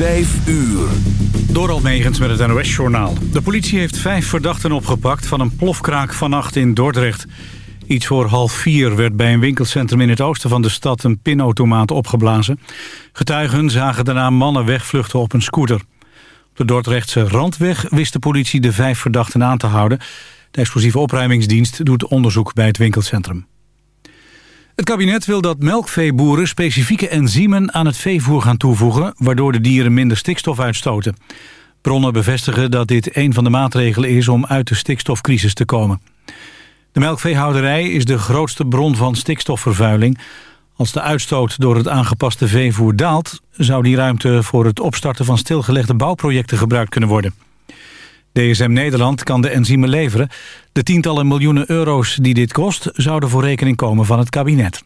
Vijf uur. Door Almegens met het NOS-journaal. De politie heeft vijf verdachten opgepakt van een plofkraak vannacht in Dordrecht. Iets voor half vier werd bij een winkelcentrum in het oosten van de stad een pinautomaat opgeblazen. Getuigen zagen daarna mannen wegvluchten op een scooter. Op de Dordrechtse Randweg wist de politie de vijf verdachten aan te houden. De explosieve opruimingsdienst doet onderzoek bij het winkelcentrum. Het kabinet wil dat melkveeboeren specifieke enzymen aan het veevoer gaan toevoegen... waardoor de dieren minder stikstof uitstoten. Bronnen bevestigen dat dit een van de maatregelen is om uit de stikstofcrisis te komen. De melkveehouderij is de grootste bron van stikstofvervuiling. Als de uitstoot door het aangepaste veevoer daalt... zou die ruimte voor het opstarten van stilgelegde bouwprojecten gebruikt kunnen worden. DSM Nederland kan de enzymen leveren. De tientallen miljoenen euro's die dit kost... zouden voor rekening komen van het kabinet.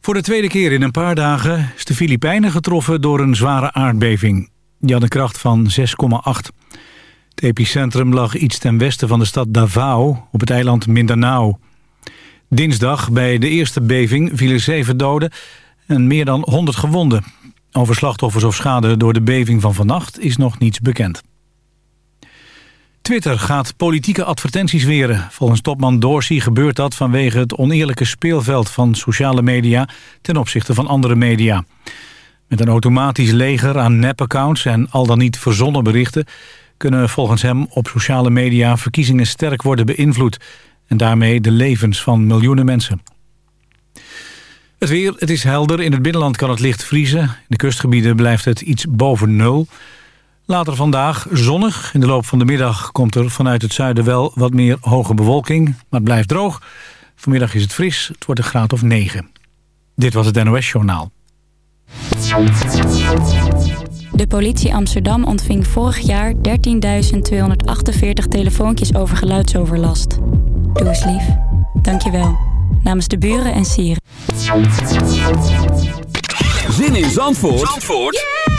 Voor de tweede keer in een paar dagen is de Filipijnen getroffen door een zware aardbeving. Die had een kracht van 6,8. Het epicentrum lag iets ten westen van de stad Davao op het eiland Mindanao. Dinsdag bij de eerste beving vielen zeven doden en meer dan 100 gewonden. Over slachtoffers of schade door de beving van vannacht is nog niets bekend. Twitter gaat politieke advertenties weren. Volgens topman Dorsey gebeurt dat vanwege het oneerlijke speelveld van sociale media ten opzichte van andere media. Met een automatisch leger aan nep-accounts en al dan niet verzonnen berichten kunnen volgens hem op sociale media verkiezingen sterk worden beïnvloed en daarmee de levens van miljoenen mensen. Het weer, het is helder. In het binnenland kan het licht vriezen. In de kustgebieden blijft het iets boven nul. Later vandaag zonnig. In de loop van de middag komt er vanuit het zuiden wel wat meer hoge bewolking. Maar het blijft droog. Vanmiddag is het fris. Het wordt een graad of 9. Dit was het NOS Journaal. De politie Amsterdam ontving vorig jaar 13.248 telefoontjes over geluidsoverlast. Doe eens lief. Dank je wel. Namens de buren en sieren. Zin in Zandvoort, Zandvoort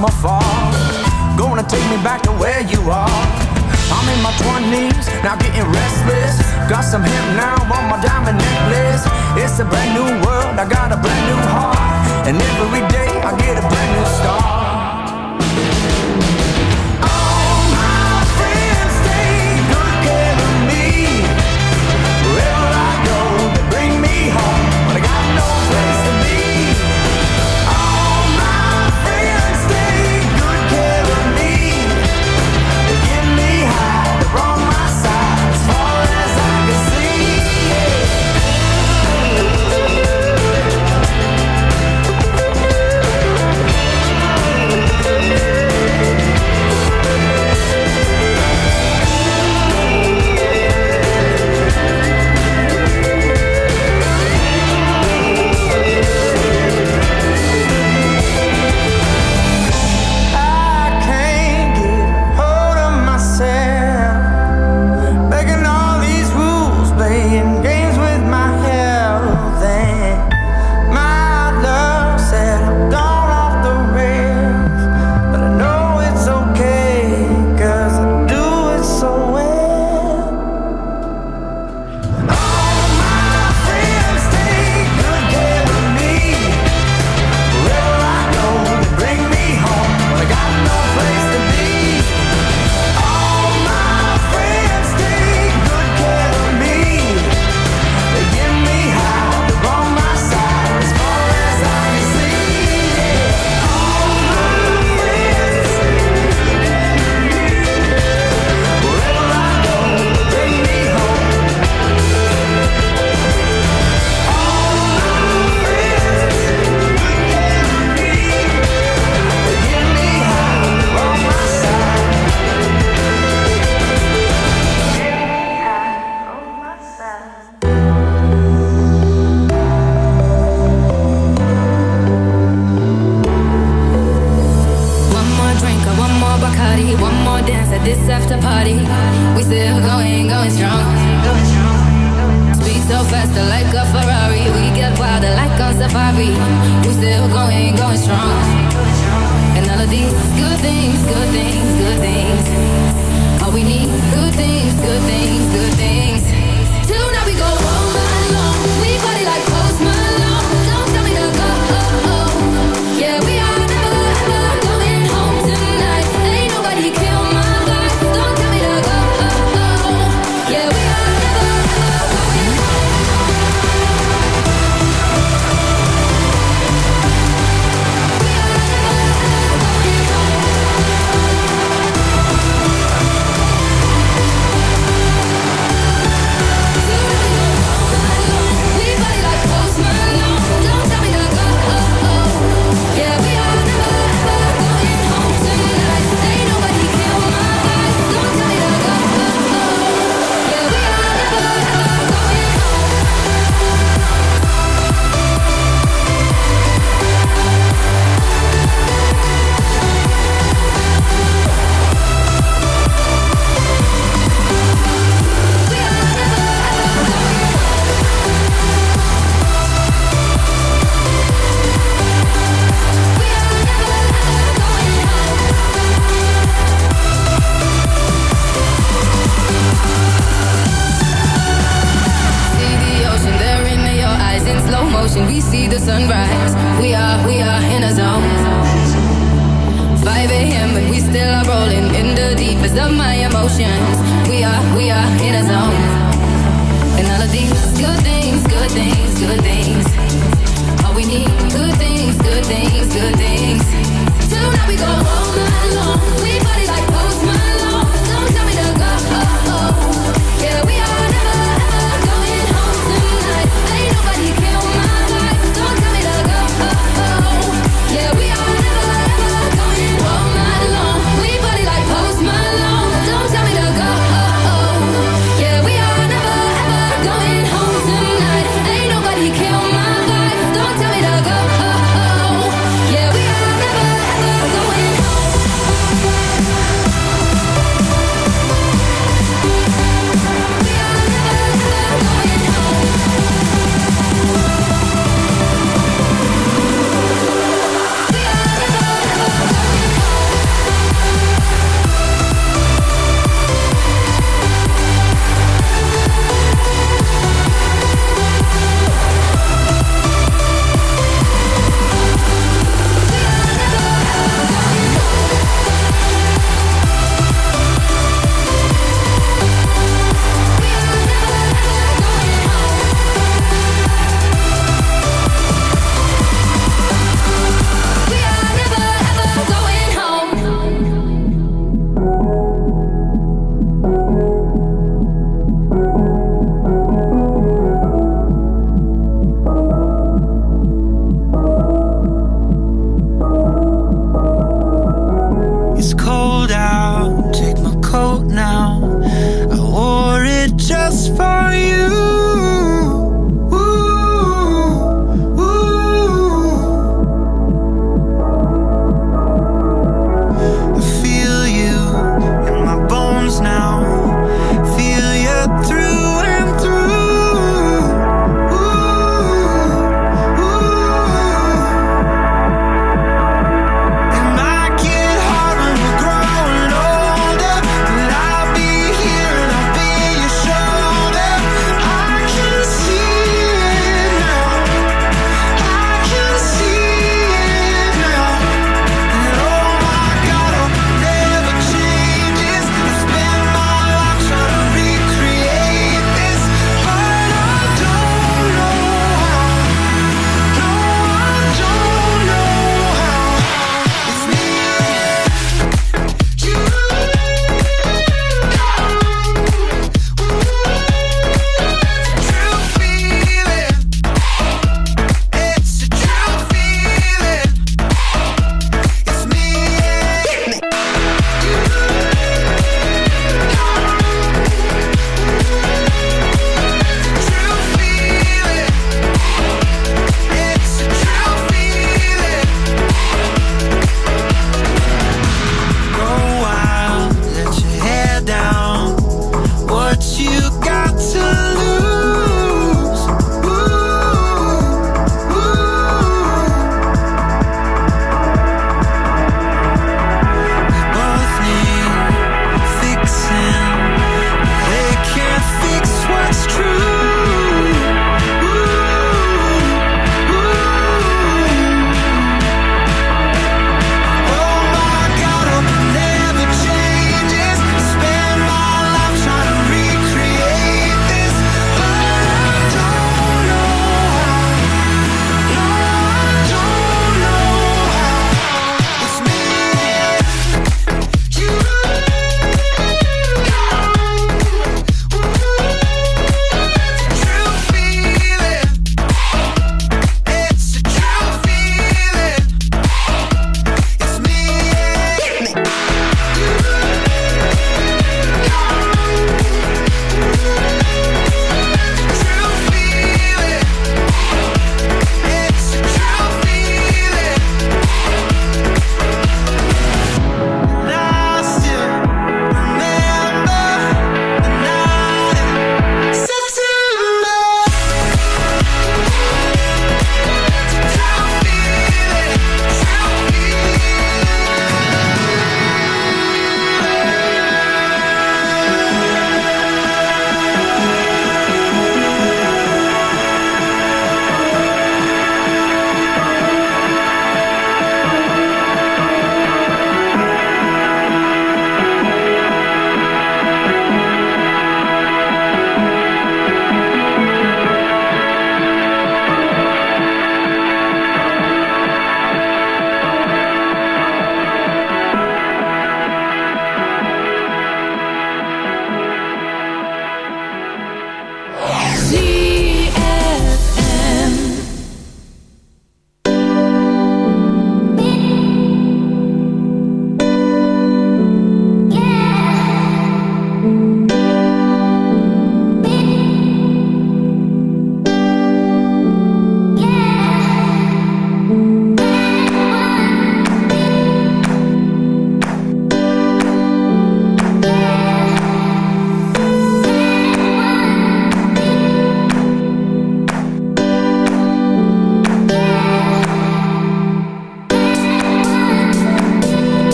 not my fault. Gonna take me back to where you are. I'm in my 20s, now getting restless. Got some hip now on my diamond necklace. It's a brand new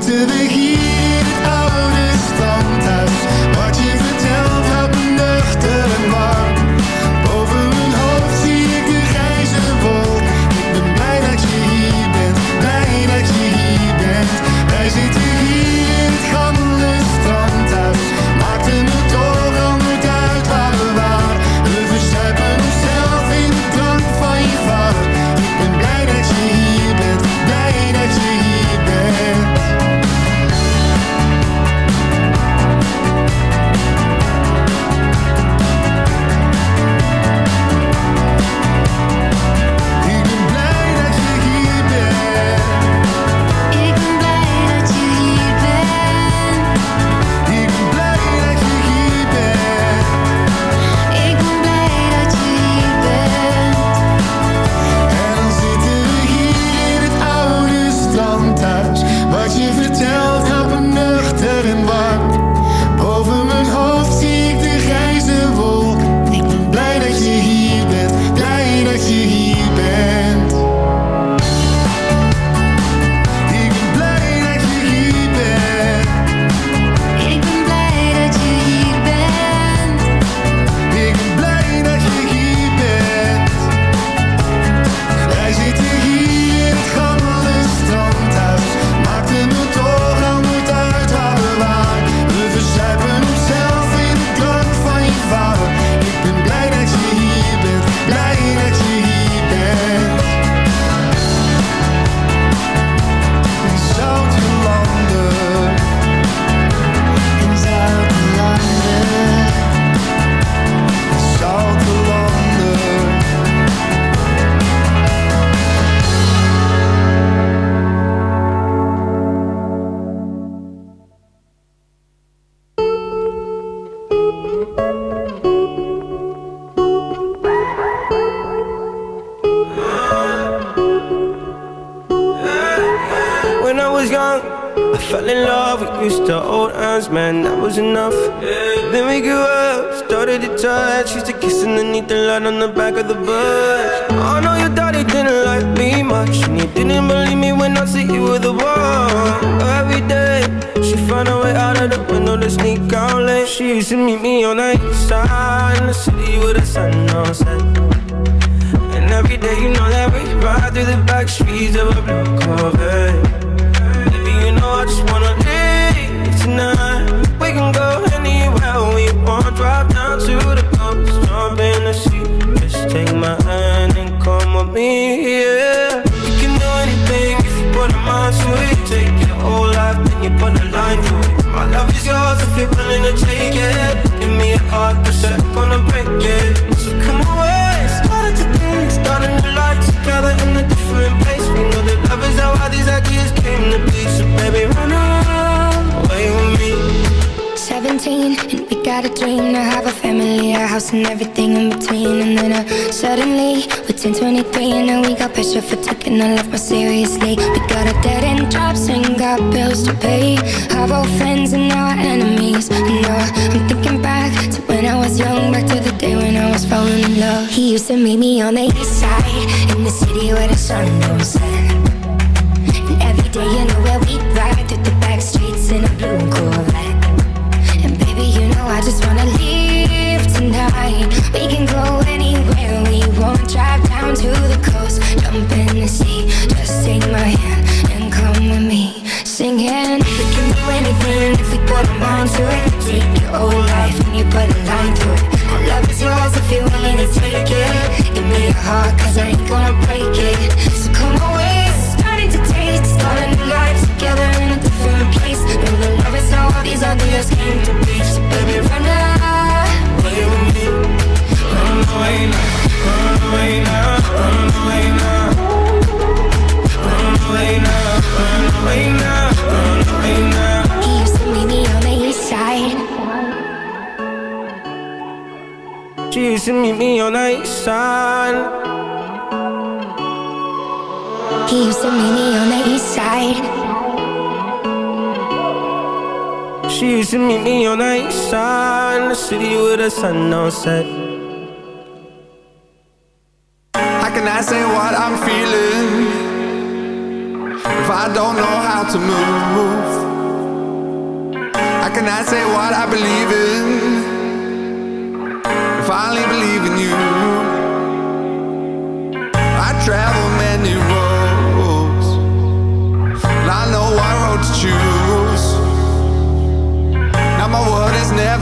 to the through the back streets of a blue Corvette. Baby, you know I just wanna leave tonight. We can go anywhere we want. Drive down to the coast, jump in the sea. Just take my hand and come with me, yeah. You can do anything if you put a mind to it. Take your whole life, and you put a line through it. My love is yours if you're willing to take it. Give me a heart, cause I'm gonna break it. So come away, start it today, starting your life together in the I just came to be So baby, run away with me. 17 and we got a dream To have a family, a house and everything in between. And then uh, suddenly we're 10, 23 And now we got pressure for taking our life more seriously. We got a dead end jobs and got bills to pay. Have old friends and now our enemies. And now I'm thinking back to when I was young Back to the day when I was falling in love. He used to meet me on the east side In the city where the sun don't set cause I just wanna leave tonight. We can go anywhere. We won't drive down to the coast, jump in the sea. Just take my hand and come with me, singing. We can do anything if we put our mind to it. Take your old life and you put a line through it. My love is yours if you're willing to take it. Give me your heart 'cause I ain't gonna break it. So come away, taste. Start a new life together in a different place. Know the love is how all these ideas came to be. So baby, run away with me. Run away now, run away now, run away now. Run away now, run away now, run away now. He used to meet me on the east side. She used to meet me on the east side. He used to meet me on the east side. She used to meet me on the east side, in the city where the sun don't set. How can I say what I'm feeling if I don't know how to move? How can I say what I believe in if I only believe in you?